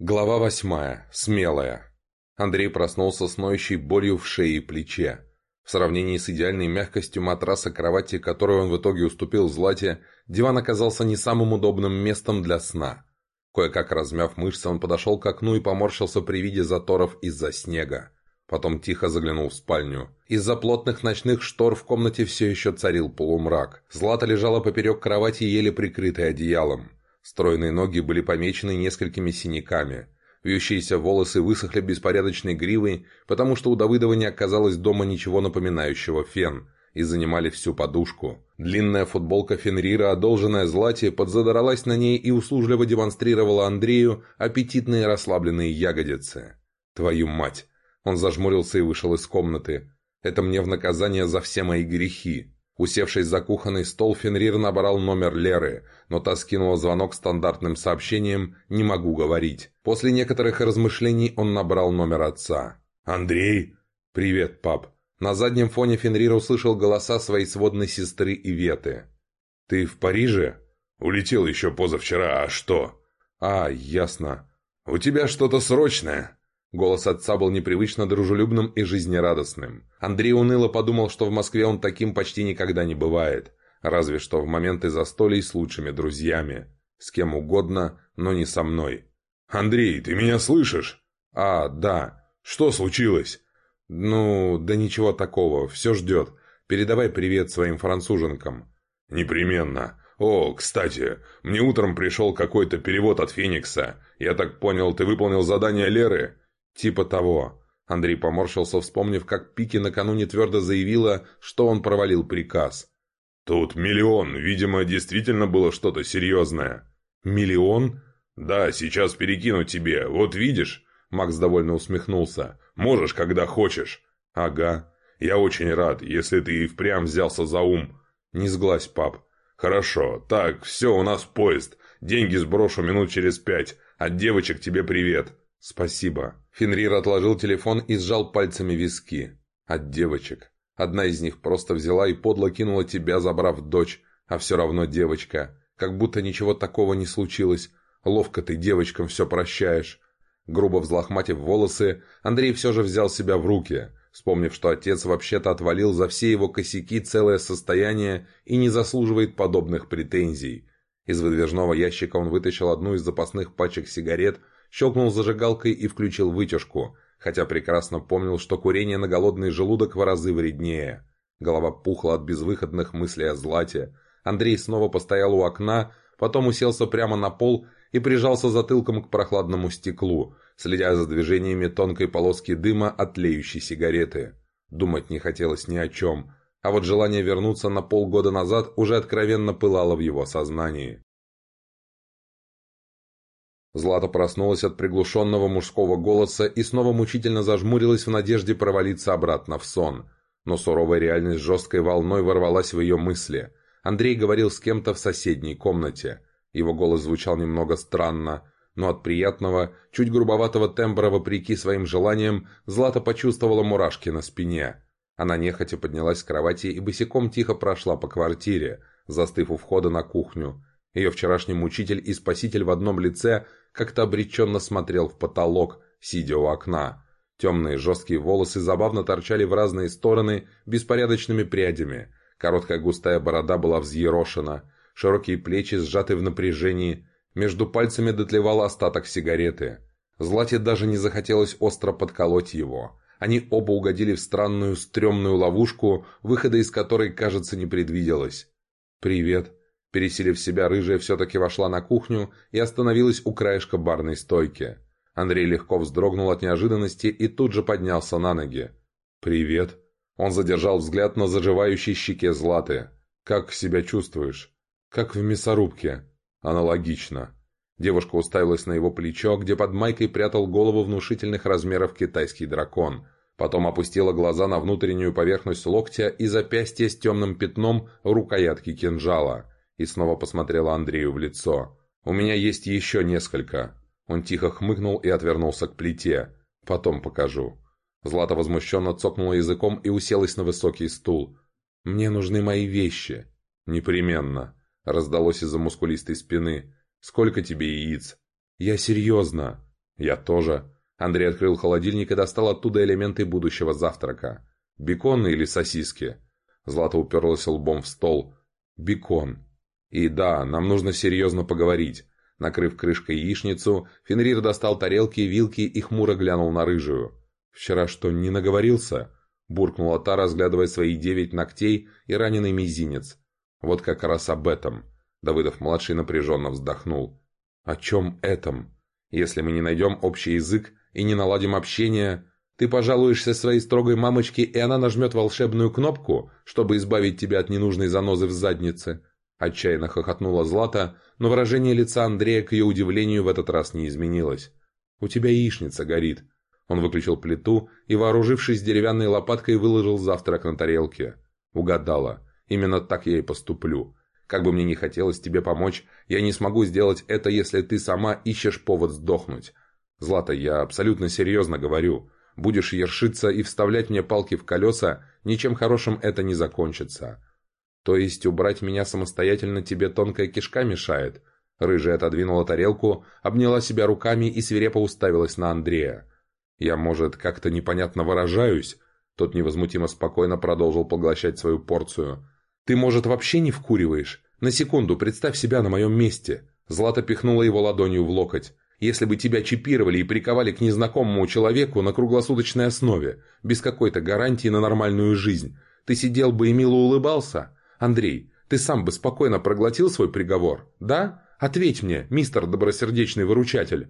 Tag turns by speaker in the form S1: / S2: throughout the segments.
S1: Глава восьмая. Смелая. Андрей проснулся с ноющей болью в шее и плече. В сравнении с идеальной мягкостью матраса кровати, которую он в итоге уступил Злате, диван оказался не самым удобным местом для сна. Кое-как размяв мышцы, он подошел к окну и поморщился при виде заторов из-за снега. Потом тихо заглянул в спальню. Из-за плотных ночных штор в комнате все еще царил полумрак. Злата лежала поперек кровати, еле прикрытой одеялом. Стройные ноги были помечены несколькими синяками. Вьющиеся волосы высохли беспорядочной гривой, потому что у Давыдова не оказалось дома ничего напоминающего фен, и занимали всю подушку. Длинная футболка Фенрира, одолженная Злате, подзадралась на ней и услужливо демонстрировала Андрею аппетитные расслабленные ягодицы. «Твою мать!» Он зажмурился и вышел из комнаты. «Это мне в наказание за все мои грехи. Усевшись за кухонный стол, Фенрир набрал номер Леры, но та скинула звонок стандартным сообщением «Не могу говорить». После некоторых размышлений он набрал номер отца. «Андрей?» «Привет, пап». На заднем фоне Фенрир услышал голоса своей сводной сестры Иветы. «Ты в Париже?» «Улетел еще позавчера, а что?» «А, ясно. У тебя что-то срочное?» Голос отца был непривычно дружелюбным и жизнерадостным. Андрей уныло подумал, что в Москве он таким почти никогда не бывает. Разве что в моменты застолий с лучшими друзьями. С кем угодно, но не со мной. «Андрей, ты меня слышишь?» «А, да. Что случилось?» «Ну, да ничего такого. Все ждет. Передавай привет своим француженкам». «Непременно. О, кстати, мне утром пришел какой-то перевод от Феникса. Я так понял, ты выполнил задание Леры?» «Типа того». Андрей поморщился, вспомнив, как Пики накануне твердо заявила, что он провалил приказ. «Тут миллион. Видимо, действительно было что-то серьезное». «Миллион?» «Да, сейчас перекину тебе. Вот видишь?» Макс довольно усмехнулся. «Можешь, когда хочешь». «Ага. Я очень рад, если ты и впрямь взялся за ум». «Не сглазь, пап». «Хорошо. Так, все, у нас поезд. Деньги сброшу минут через пять. От девочек тебе привет». «Спасибо». Фенрир отложил телефон и сжал пальцами виски. «От девочек. Одна из них просто взяла и подло кинула тебя, забрав дочь, а все равно девочка. Как будто ничего такого не случилось. Ловко ты девочкам все прощаешь». Грубо взлохматив волосы, Андрей все же взял себя в руки, вспомнив, что отец вообще-то отвалил за все его косяки целое состояние и не заслуживает подобных претензий. Из выдвижного ящика он вытащил одну из запасных пачек сигарет, щелкнул зажигалкой и включил вытяжку, хотя прекрасно помнил, что курение на голодный желудок в разы вреднее. Голова пухла от безвыходных мыслей о злате. Андрей снова постоял у окна, потом уселся прямо на пол и прижался затылком к прохладному стеклу, следя за движениями тонкой полоски дыма от леющей сигареты. Думать не хотелось ни о чем, а вот желание вернуться на полгода назад уже откровенно пылало в его сознании. Злата проснулась от приглушенного мужского голоса и снова мучительно зажмурилась в надежде провалиться обратно в сон. Но суровая реальность жесткой волной ворвалась в ее мысли. Андрей говорил с кем-то в соседней комнате. Его голос звучал немного странно, но от приятного, чуть грубоватого тембра, вопреки своим желаниям, Злата почувствовала мурашки на спине. Она нехотя поднялась с кровати и босиком тихо прошла по квартире, застыв у входа на кухню. Ее вчерашний мучитель и спаситель в одном лице как-то обреченно смотрел в потолок, сидя у окна. Темные жесткие волосы забавно торчали в разные стороны беспорядочными прядями. Короткая густая борода была взъерошена, широкие плечи сжаты в напряжении, между пальцами дотлевал остаток сигареты. Злате даже не захотелось остро подколоть его. Они оба угодили в странную, стрёмную ловушку, выхода из которой, кажется, не предвиделось. «Привет», Пересилив себя, рыжая все-таки вошла на кухню и остановилась у краешка барной стойки. Андрей легко вздрогнул от неожиданности и тут же поднялся на ноги. «Привет». Он задержал взгляд на заживающей щеке Златы. «Как себя чувствуешь?» «Как в мясорубке». «Аналогично». Девушка уставилась на его плечо, где под майкой прятал голову внушительных размеров китайский дракон. Потом опустила глаза на внутреннюю поверхность локтя и запястье с темным пятном рукоятки кинжала и снова посмотрела Андрею в лицо. «У меня есть еще несколько». Он тихо хмыкнул и отвернулся к плите. «Потом покажу». Злата возмущенно цокнула языком и уселась на высокий стул. «Мне нужны мои вещи». «Непременно», — раздалось из-за мускулистой спины. «Сколько тебе яиц?» «Я серьезно». «Я тоже». Андрей открыл холодильник и достал оттуда элементы будущего завтрака. «Бекон или сосиски?» Злата уперлась лбом в стол. «Бекон. И да, нам нужно серьезно поговорить». Накрыв крышкой яичницу, Фенрир достал тарелки и вилки и хмуро глянул на рыжую. «Вчера что, не наговорился?» Буркнула та, разглядывая свои девять ногтей и раненый мизинец. «Вот как раз об этом». Давыдов-младший напряженно вздохнул. «О чем этом? Если мы не найдем общий язык и не наладим общение, ты пожалуешься своей строгой мамочке, и она нажмет волшебную кнопку, чтобы избавить тебя от ненужной занозы в заднице». Отчаянно хохотнула Злата, но выражение лица Андрея к ее удивлению в этот раз не изменилось. «У тебя яичница горит». Он выключил плиту и, вооружившись деревянной лопаткой, выложил завтрак на тарелке. «Угадала. Именно так я и поступлю. Как бы мне ни хотелось тебе помочь, я не смогу сделать это, если ты сама ищешь повод сдохнуть. Злата, я абсолютно серьезно говорю. Будешь ершиться и вставлять мне палки в колеса, ничем хорошим это не закончится. То есть убрать меня самостоятельно тебе тонкая кишка мешает?» Рыжая отодвинула тарелку, обняла себя руками и свирепо уставилась на Андрея. «Я, может, как-то непонятно выражаюсь?» Тот невозмутимо спокойно продолжил поглощать свою порцию. «Ты, может, вообще не вкуриваешь? На секунду представь себя на моем месте!» Злата пихнула его ладонью в локоть. «Если бы тебя чипировали и приковали к незнакомому человеку на круглосуточной основе, без какой-то гарантии на нормальную жизнь, ты сидел бы и мило улыбался? Андрей, ты сам бы спокойно проглотил свой приговор, да? Ответь мне, мистер добросердечный выручатель».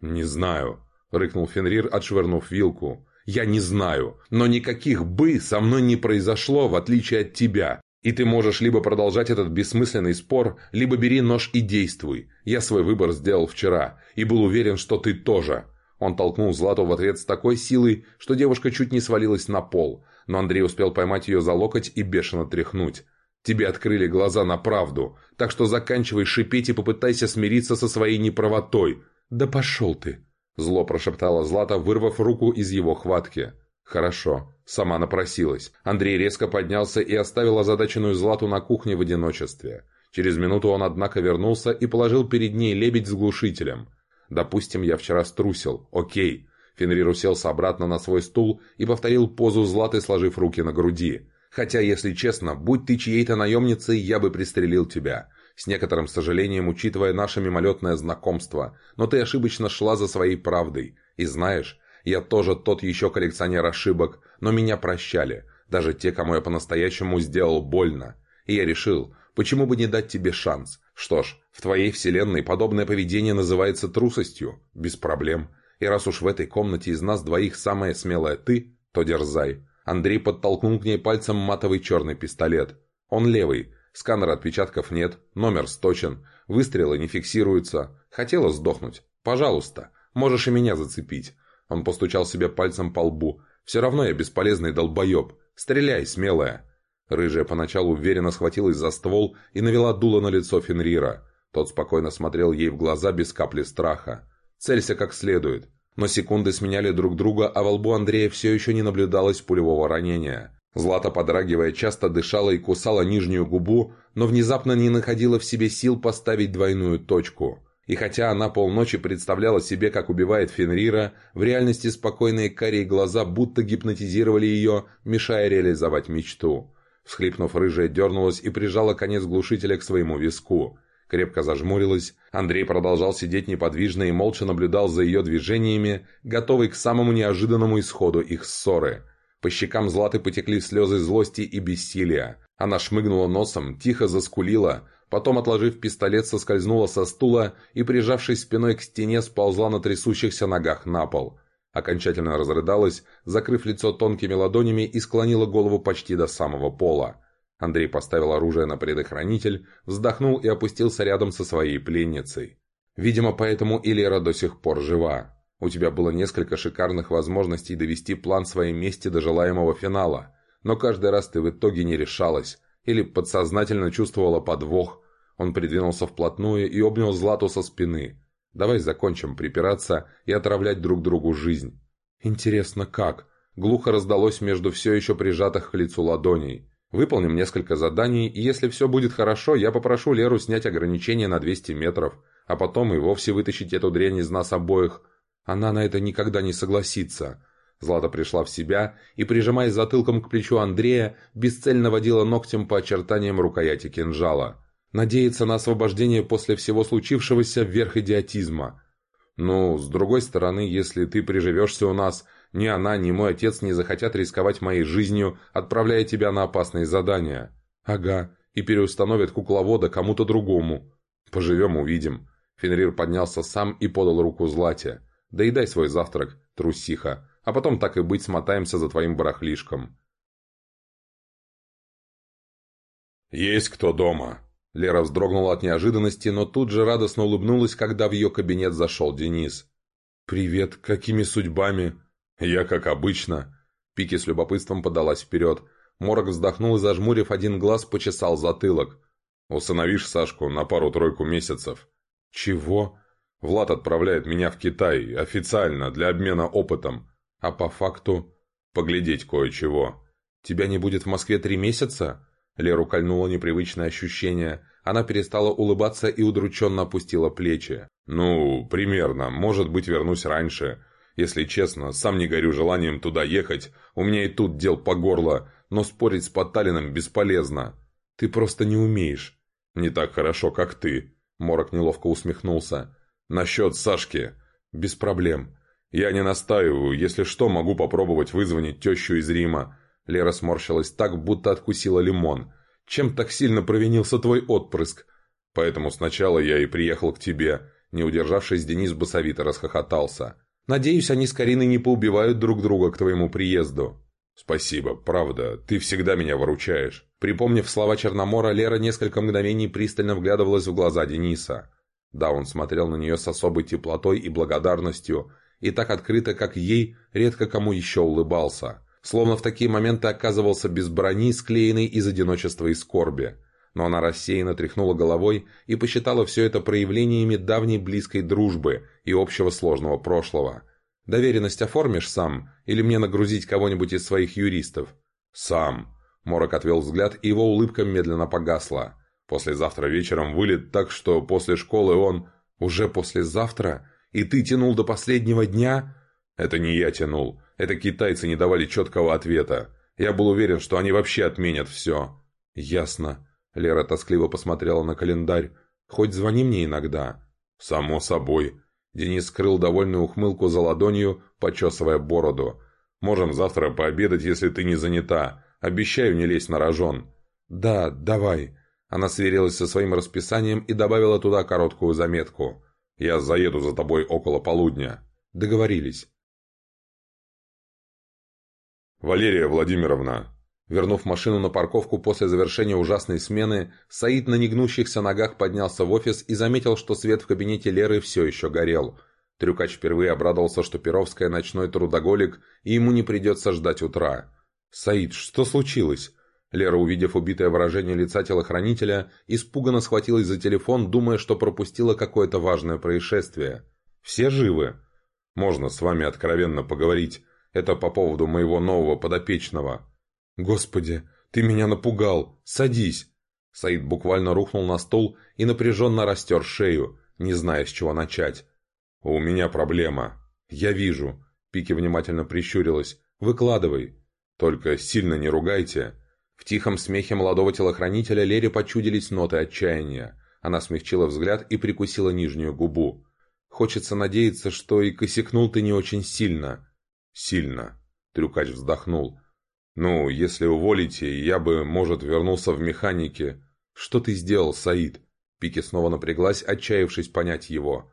S1: «Не знаю», — рыкнул Фенрир, отшвырнув вилку. «Я не знаю, но никаких «бы» со мной не произошло, в отличие от тебя. И ты можешь либо продолжать этот бессмысленный спор, либо бери нож и действуй. Я свой выбор сделал вчера, и был уверен, что ты тоже». Он толкнул Злату в ответ с такой силой, что девушка чуть не свалилась на пол, но Андрей успел поймать ее за локоть и бешено тряхнуть. Тебе открыли глаза на правду, так что заканчивай шипеть и попытайся смириться со своей неправотой. Да пошел ты!» Зло прошептала Злата, вырвав руку из его хватки. «Хорошо». Сама напросилась. Андрей резко поднялся и оставил озадаченную Злату на кухне в одиночестве. Через минуту он, однако, вернулся и положил перед ней лебедь с глушителем. «Допустим, я вчера струсил. Окей». Фенрир уселся обратно на свой стул и повторил позу Златы, сложив руки на груди. Хотя, если честно, будь ты чьей-то наемницей, я бы пристрелил тебя. С некоторым сожалением, учитывая наше мимолетное знакомство. Но ты ошибочно шла за своей правдой. И знаешь, я тоже тот еще коллекционер ошибок, но меня прощали. Даже те, кому я по-настоящему сделал больно. И я решил, почему бы не дать тебе шанс? Что ж, в твоей вселенной подобное поведение называется трусостью. Без проблем. И раз уж в этой комнате из нас двоих самая смелая ты, то дерзай. Андрей подтолкнул к ней пальцем матовый черный пистолет. Он левый. Сканера отпечатков нет, номер сточен, выстрелы не фиксируются. Хотела сдохнуть? Пожалуйста, можешь и меня зацепить. Он постучал себе пальцем по лбу. Все равно я бесполезный долбоеб. Стреляй, смелая. Рыжая поначалу уверенно схватилась за ствол и навела дуло на лицо Фенрира. Тот спокойно смотрел ей в глаза без капли страха. «Целься как следует. Но секунды сменяли друг друга, а во лбу Андрея все еще не наблюдалось пулевого ранения. Злата, подрагивая, часто дышала и кусала нижнюю губу, но внезапно не находила в себе сил поставить двойную точку. И хотя она полночи представляла себе, как убивает Фенрира, в реальности спокойные карие глаза будто гипнотизировали ее, мешая реализовать мечту. Всхлипнув, рыжая дернулась и прижала конец глушителя к своему виску крепко зажмурилась. Андрей продолжал сидеть неподвижно и молча наблюдал за ее движениями, готовый к самому неожиданному исходу их ссоры. По щекам Златы потекли слезы злости и бессилия. Она шмыгнула носом, тихо заскулила, потом, отложив пистолет, соскользнула со стула и, прижавшись спиной к стене, сползла на трясущихся ногах на пол. Окончательно разрыдалась, закрыв лицо тонкими ладонями и склонила голову почти до самого пола. Андрей поставил оружие на предохранитель, вздохнул и опустился рядом со своей пленницей. Видимо, поэтому Илера до сих пор жива. У тебя было несколько шикарных возможностей довести план своей мести до желаемого финала, но каждый раз ты в итоге не решалась или подсознательно чувствовала подвох. Он придвинулся вплотную и обнял Злату со спины. «Давай закончим припираться и отравлять друг другу жизнь». «Интересно, как?» Глухо раздалось между все еще прижатых к лицу ладоней. Выполним несколько заданий, и если все будет хорошо, я попрошу Леру снять ограничение на 200 метров, а потом и вовсе вытащить эту дрянь из нас обоих. Она на это никогда не согласится. Злата пришла в себя и, прижимаясь затылком к плечу Андрея, бесцельно водила ногтем по очертаниям рукояти кинжала. Надеяться на освобождение после всего случившегося – верх идиотизма. Ну, с другой стороны, если ты приживешься у нас, ни она, ни мой отец не захотят рисковать моей жизнью, отправляя тебя на опасные задания. Ага, и переустановят кукловода кому-то другому. Поживем – увидим. Фенрир поднялся сам и подал руку Злате. «Доедай свой завтрак, трусиха, а потом так и быть смотаемся за твоим барахлишком».
S2: «Есть кто дома?»
S1: Лера вздрогнула от неожиданности, но тут же радостно улыбнулась, когда в ее кабинет зашел Денис. «Привет, какими судьбами?»
S2: «Я как обычно».
S1: Пики с любопытством подалась вперед. Морок вздохнул и, зажмурив один глаз, почесал затылок.
S2: «Усыновишь Сашку на пару-тройку месяцев».
S1: «Чего?»
S2: «Влад отправляет меня в Китай, официально, для обмена опытом.
S1: А по факту...»
S2: «Поглядеть кое-чего».
S1: «Тебя не будет в Москве три месяца?» Леру кольнуло непривычное ощущение. Она перестала улыбаться и удрученно опустила плечи.
S2: «Ну, примерно. Может быть, вернусь раньше. Если честно, сам не горю желанием туда ехать. У меня и тут дел по горло, но спорить с Поталиным бесполезно.
S1: Ты просто не умеешь».
S2: «Не так хорошо, как ты».
S1: Морок неловко усмехнулся.
S2: «Насчет Сашки.
S1: Без проблем.
S2: Я не настаиваю. Если что, могу попробовать вызвонить тещу из Рима.
S1: Лера сморщилась так, будто откусила лимон. «Чем так сильно провинился твой отпрыск?»
S2: «Поэтому сначала я и приехал к тебе». Не удержавшись, Денис басовито расхохотался.
S1: «Надеюсь, они с Кариной не поубивают друг друга к твоему приезду».
S2: «Спасибо, правда. Ты всегда меня выручаешь».
S1: Припомнив слова Черномора, Лера несколько мгновений пристально вглядывалась в глаза Дениса. Да, он смотрел на нее с особой теплотой и благодарностью, и так открыто, как ей, редко кому еще улыбался словно в такие моменты оказывался без брони, склеенный из одиночества и скорби. Но она рассеянно тряхнула головой и посчитала все это проявлениями давней близкой дружбы и общего сложного прошлого. «Доверенность оформишь сам, или мне нагрузить кого-нибудь из своих юристов?»
S2: «Сам».
S1: Морок отвел взгляд, и его улыбка медленно погасла.
S2: «Послезавтра вечером вылет так, что после школы он...»
S1: «Уже послезавтра? И ты тянул до последнего дня?»
S2: «Это не я тянул. Это китайцы не давали четкого ответа. Я был уверен, что они вообще отменят все».
S1: «Ясно». Лера тоскливо посмотрела на календарь. «Хоть звони мне иногда».
S2: «Само собой».
S1: Денис скрыл довольную ухмылку за ладонью, почесывая бороду.
S2: «Можем завтра пообедать, если ты не занята. Обещаю не лезть на рожон».
S1: «Да, давай». Она сверилась со своим расписанием и добавила туда короткую заметку.
S2: «Я заеду за тобой около полудня».
S1: «Договорились».
S2: «Валерия Владимировна!»
S1: Вернув машину на парковку после завершения ужасной смены, Саид на негнущихся ногах поднялся в офис и заметил, что свет в кабинете Леры все еще горел. Трюкач впервые обрадовался, что Перовская ночной трудоголик, и ему не придется ждать утра. «Саид, что случилось?» Лера, увидев убитое выражение лица телохранителя, испуганно схватилась за телефон, думая, что пропустила какое-то важное происшествие. «Все живы?»
S2: «Можно с вами откровенно поговорить?» Это по поводу моего нового подопечного».
S1: «Господи, ты меня напугал! Садись!» Саид буквально рухнул на стул и напряженно растер шею, не зная, с чего начать.
S2: «У меня проблема».
S1: «Я вижу». Пики внимательно прищурилась. «Выкладывай».
S2: «Только сильно не ругайте».
S1: В тихом смехе молодого телохранителя Лере почудились ноты отчаяния. Она смягчила взгляд и прикусила нижнюю губу. «Хочется надеяться, что и косякнул ты не очень сильно.
S2: «Сильно», — Трюкач вздохнул. «Ну, если уволите, я бы, может, вернулся в механике».
S1: «Что ты сделал, Саид?» Пики снова напряглась, отчаявшись понять его.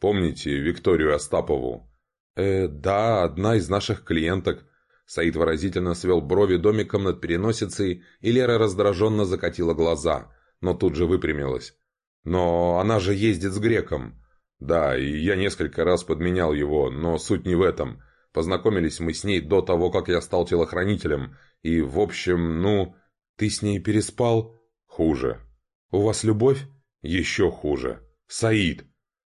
S2: «Помните Викторию Остапову?»
S1: «Э, да, одна из наших клиенток». Саид выразительно свел брови домиком над переносицей, и Лера раздраженно закатила глаза, но тут же выпрямилась. «Но она же ездит с греком».
S2: «Да, и я несколько раз подменял его, но суть не в этом. Познакомились мы с ней до того, как я стал телохранителем. И, в общем, ну...
S1: Ты с ней переспал?
S2: Хуже.
S1: У вас любовь?
S2: Еще хуже. Саид.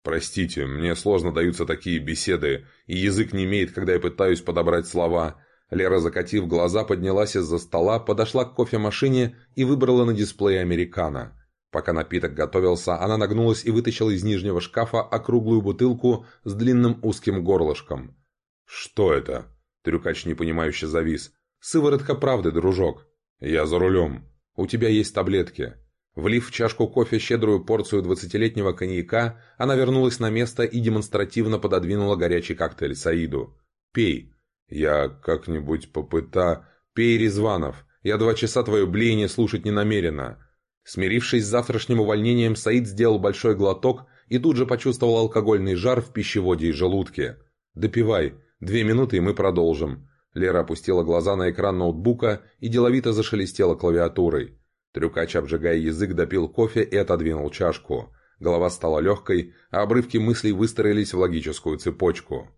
S2: Простите, мне сложно даются такие беседы, и язык не имеет, когда я пытаюсь подобрать слова.
S1: Лера, закатив глаза, поднялась из-за стола, подошла к кофемашине и выбрала на дисплее «Американо». Пока напиток готовился, она нагнулась и вытащила из нижнего шкафа округлую бутылку с длинным узким горлышком.
S2: «Что это?»
S1: Трюкач непонимающе завис. «Сыворотка правды, дружок».
S2: «Я за рулем».
S1: «У тебя есть таблетки». Влив в чашку кофе щедрую порцию двадцатилетнего коньяка, она вернулась на место и демонстративно пододвинула горячий коктейль Саиду. «Пей».
S2: «Я как-нибудь попыта...»
S1: «Пей, Резванов. Я два часа твое блеяние слушать не намерена». Смирившись с завтрашним увольнением, Саид сделал большой глоток и тут же почувствовал алкогольный жар в пищеводе и желудке. «Допивай. Две минуты, и мы продолжим». Лера опустила глаза на экран ноутбука и деловито зашелестела клавиатурой. Трюкач, обжигая язык, допил кофе и отодвинул чашку. Голова стала легкой, а обрывки мыслей выстроились в логическую цепочку.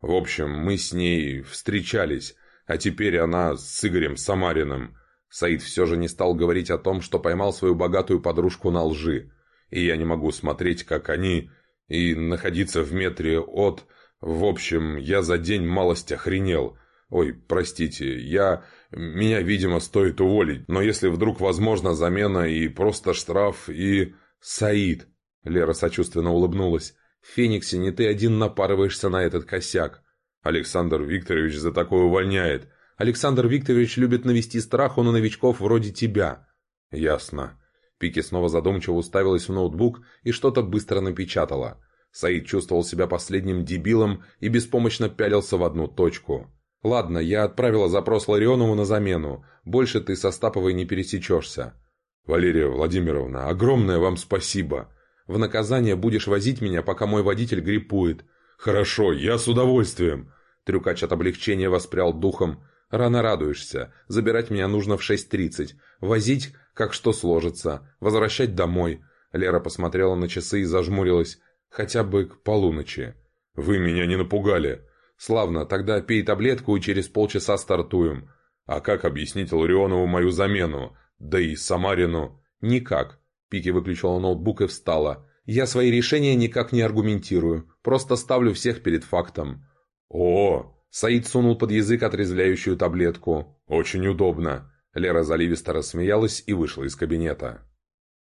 S2: «В общем, мы с ней встречались, а теперь она с Игорем Самариным».
S1: Саид все же не стал говорить о том, что поймал свою богатую подружку на лжи.
S2: И я не могу смотреть, как они... И находиться в метре от... В общем, я за день малость охренел. Ой, простите, я... Меня, видимо, стоит уволить, но если вдруг возможна замена и просто штраф, и...
S1: Саид. Лера сочувственно улыбнулась. В Фениксе не ты один напарываешься на этот косяк.
S2: Александр Викторович за такое увольняет.
S1: Александр Викторович любит навести страх, он у новичков вроде тебя».
S2: «Ясно».
S1: Пики снова задумчиво уставилась в ноутбук и что-то быстро напечатала. Саид чувствовал себя последним дебилом и беспомощно пялился в одну точку. «Ладно, я отправила запрос Ларионову на замену. Больше ты со Стаповой не пересечешься».
S2: «Валерия Владимировна, огромное вам спасибо!»
S1: «В наказание будешь возить меня, пока мой водитель гриппует».
S2: «Хорошо, я с удовольствием!»
S1: Трюкач от облегчения воспрял духом. Рано радуешься. Забирать меня нужно в 6.30. Возить, как что сложится. Возвращать домой. Лера посмотрела на часы и зажмурилась. Хотя бы к полуночи.
S2: «Вы меня не напугали».
S1: «Славно, тогда пей таблетку и через полчаса стартуем».
S2: «А как объяснить Ларионову мою замену? Да и Самарину?»
S1: «Никак». Пики выключила ноутбук и встала. «Я свои решения никак не аргументирую. Просто ставлю всех перед фактом».
S2: «О,
S1: Саид сунул под язык отрезвляющую таблетку.
S2: «Очень удобно».
S1: Лера заливисто рассмеялась и вышла из кабинета.